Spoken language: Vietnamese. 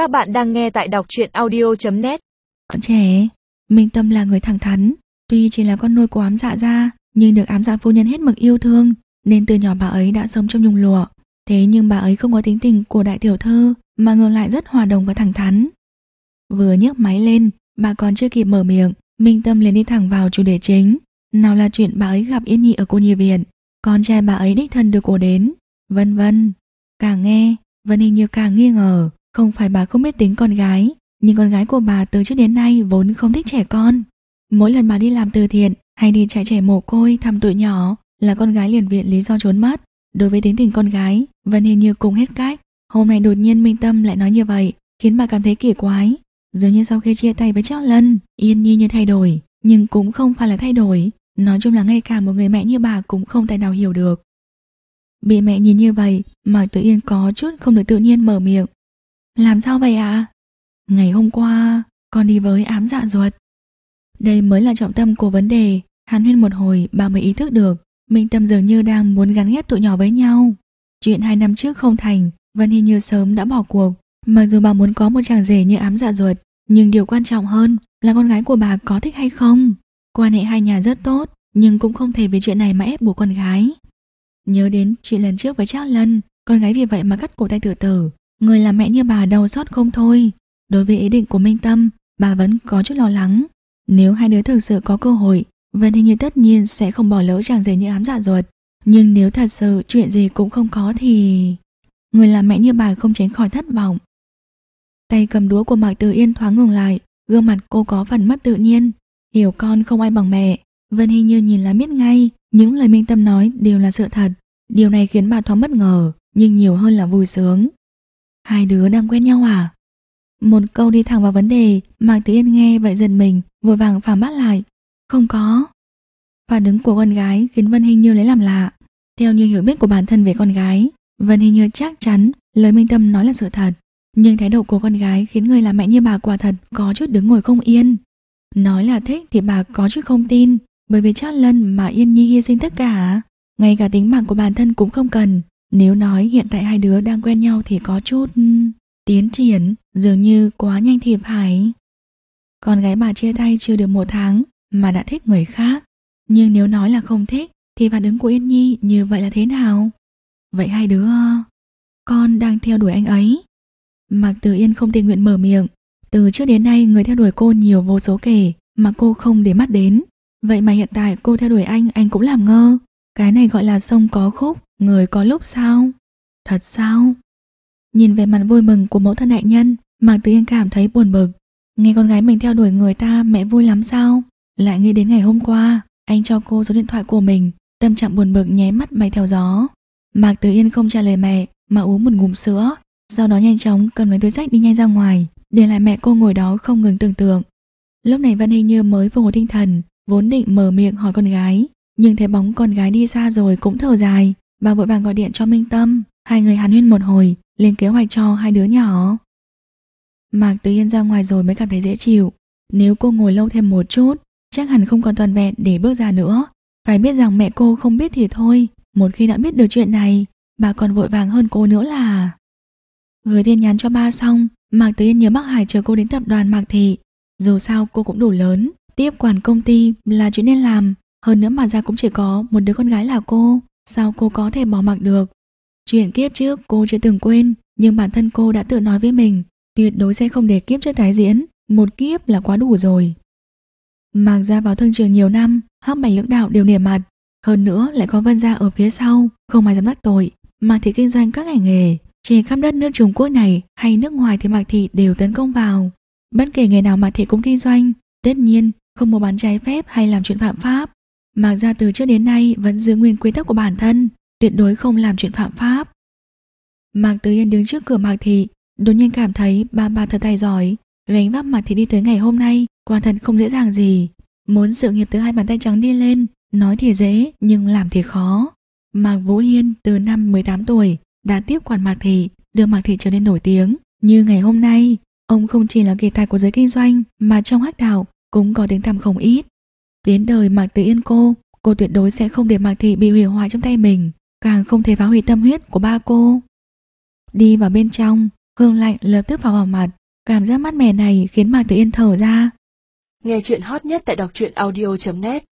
Các bạn đang nghe tại đọc truyện audio.net Bọn trẻ, Minh Tâm là người thẳng thắn, tuy chỉ là con nuôi của ám dạ gia, nhưng được ám dạ phu nhân hết mực yêu thương, nên từ nhỏ bà ấy đã sống trong nhung lụa. Thế nhưng bà ấy không có tính tình của đại tiểu thư, mà ngược lại rất hòa đồng và thẳng thắn. Vừa nhấc máy lên, bà còn chưa kịp mở miệng, Minh Tâm liền đi thẳng vào chủ đề chính. Nào là chuyện bà ấy gặp Yên Nhi ở cô nhi viện, con trai bà ấy đích thân được cô đến, vân vân. Càng nghe, Vân hình như càng nghi ngờ, không phải bà không biết tính con gái, nhưng con gái của bà từ trước đến nay vốn không thích trẻ con. Mỗi lần bà đi làm từ thiện hay đi chạy trẻ mồ côi thăm tuổi nhỏ là con gái liền viện lý do trốn mất. Đối với tính tình con gái, Vân hình như cùng hết cách. Hôm nay đột nhiên Minh Tâm lại nói như vậy, khiến bà cảm thấy kỳ quái. Dường như sau khi chia tay với Trác Lân, Yên Nhi như thay đổi, nhưng cũng không phải là thay đổi. Nói chung là ngay cả một người mẹ như bà cũng không tài nào hiểu được. Bị mẹ nhìn như vậy, Mạc Tử Yên có chút không được tự nhiên mở miệng. Làm sao vậy ạ? À? Ngày hôm qua, con đi với ám dạ ruột. Đây mới là trọng tâm của vấn đề. Hàn huyên một hồi, bà mới ý thức được. Minh Tâm dường như đang muốn gắn ghép tụi nhỏ với nhau. Chuyện hai năm trước không thành, Vân Hình như sớm đã bỏ cuộc. Mặc dù bà muốn có một chàng rể như ám dạ ruột, nhưng điều quan trọng hơn là con gái của bà có thích hay không. Quan hệ hai nhà rất tốt, nhưng cũng không thể vì chuyện này mà ép buộc con gái. Nhớ đến chuyện lần trước với Trác Lân, con gái vì vậy mà cắt cổ tay tự tử. Người làm mẹ như bà đau xót không thôi. Đối với ý định của Minh Tâm, bà vẫn có chút lo lắng. Nếu hai đứa thực sự có cơ hội, Vân Hình như tất nhiên sẽ không bỏ lỡ chàng rể như ám dạ ruột. Nhưng nếu thật sự chuyện gì cũng không có thì... Người làm mẹ như bà không tránh khỏi thất vọng. Tay cầm đũa của Mạc Tử Yên thoáng ngừng lại, gương mặt cô có phần mất tự nhiên. Hiểu con không ai bằng mẹ, Vân Hình như nhìn là biết ngay, những lời Minh Tâm nói đều là sự thật. Điều này khiến bà thoáng bất ngờ, nhưng nhiều hơn là vui sướng. Hai đứa đang quen nhau à? Một câu đi thẳng vào vấn đề, Mạc Tử Yên nghe vậy dần mình, vội vàng phản bác lại. Không có. Phản ứng của con gái khiến Vân Hình Như lấy làm lạ. Theo như hiểu biết của bản thân về con gái, Vân Hình Như chắc chắn lời Minh Tâm nói là sự thật. Nhưng thái độ của con gái khiến người làm mẹ như bà quả thật có chút đứng ngồi không yên. Nói là thích thì bà có chút không tin, bởi vì chắc lần mà Yên Nhi hy sinh tất cả. Ngay cả tính mạng của bản thân cũng không cần nếu nói hiện tại hai đứa đang quen nhau Thì có chút ừ, tiến triển Dường như quá nhanh thì phải. Con gái bà chia tay chưa được một tháng Mà đã thích người khác. Nhưng nếu nói là không thích Thì phản ứng của Yên Nhi như vậy là thế nào? Vậy hai đứa Con đang theo đuổi anh ấy. Mạc Tử Yên không tình nguyện mở miệng. Từ trước đến nay người theo đuổi cô nhiều vô số kể Mà cô không để mắt đến. Vậy mà hiện tại cô theo đuổi anh Anh cũng làm ngơ. Cái này gọi là sông có khúc, người có lúc sao? Thật sao? Nhìn về mặt vui mừng của mẫu thân đại nhân, Mạc Tử Yên cảm thấy buồn bực. Nghe con gái mình theo đuổi người ta mẹ vui lắm sao? Lại nghĩ đến ngày hôm qua, anh cho cô số điện thoại của mình, tâm trạng buồn bực nháy mắt bay theo gió. Mạc Tử Yên không trả lời mẹ mà uống một ngụm sữa, sau đó nhanh chóng cầm lấy túi sách đi nhanh ra ngoài, để lại mẹ cô ngồi đó không ngừng tưởng tượng. Lúc này Vân Hình Như mới phục hồi tinh thần, vốn định mở miệng hỏi con gái, nhưng thấy bóng con gái đi xa rồi cũng thở dài Bà vội vàng gọi điện cho Minh Tâm. Hai người hàn huyên một hồi, Lên kế hoạch cho hai đứa nhỏ. Mạc Tứ Yên ra ngoài rồi mới cảm thấy dễ chịu. Nếu cô ngồi lâu thêm một chút, Chắc hẳn không còn toàn vẹn để bước ra nữa. Phải biết rằng mẹ cô không biết thì thôi. Một khi đã biết được chuyện này, Bà còn vội vàng hơn cô nữa là. Gửi tin nhắn cho ba xong, Mạc Tứ Yên nhớ bác Hải chờ cô đến tập đoàn Mạc Thị. Dù sao, cô cũng đủ lớn. Tiếp quản công ty là chuyện nên làm. Hơn nữa mà ra cũng chỉ có một đứa con gái là cô. Sao cô có thể bỏ mặc được? Chuyện kiếp trước cô chưa từng quên, Nhưng bản thân cô đã tự nói với mình, Tuyệt đối sẽ không để kiếp trước tái diễn. Một kiếp là quá đủ rồi. Mạc ra vào thương trường nhiều năm, Hắc bạch lưỡng đạo đều nể mặt. Hơn nữa lại có vân gia ở phía sau, Không ai dám đắc tội. Mạc thị kinh doanh các ngành nghề, Trên khắp đất nước Trung Quốc này hay nước ngoài thì Mạc thị đều tấn công vào. Bất kể nghề nào Mạc thị cũng kinh doanh, Tất nhiên không mua bán trái phép hay làm chuyện phạm pháp. Mạc Gia từ trước đến nay vẫn giữ nguyên quy tắc của bản thân, tuyệt đối không làm chuyện phạm pháp. Mạc Tứ Yên đứng trước cửa Mạc Thị, đột nhiên cảm thấy ba ba thật tài giỏi, gánh vác Mạc Thị đi tới ngày hôm nay, quả thật không dễ dàng gì. Muốn sự nghiệp từ hai bàn tay trắng đi lên, nói thì dễ nhưng làm thì khó. Mạc Vũ Hiên từ năm 18 tuổi đã tiếp quản Mạc Thị, đưa Mạc Thị trở nên nổi tiếng. Như ngày hôm nay, ông không chỉ là kỳ tài của giới kinh doanh mà trong hắc đạo cũng có tiếng tăm không ít. Đến đời Mạc Tử Yên cô, cô tuyệt đối sẽ không để Mạc Thị bị hủy hoại trong tay mình, càng không thể phá hủy tâm huyết của ba cô. Đi vào bên trong, hương lạnh lập tức vào vào mặt, cảm giác mát mẻ này khiến Mạc Tử Yên thở ra. Nghe chuyện hot nhất tại đọc truyện audio.net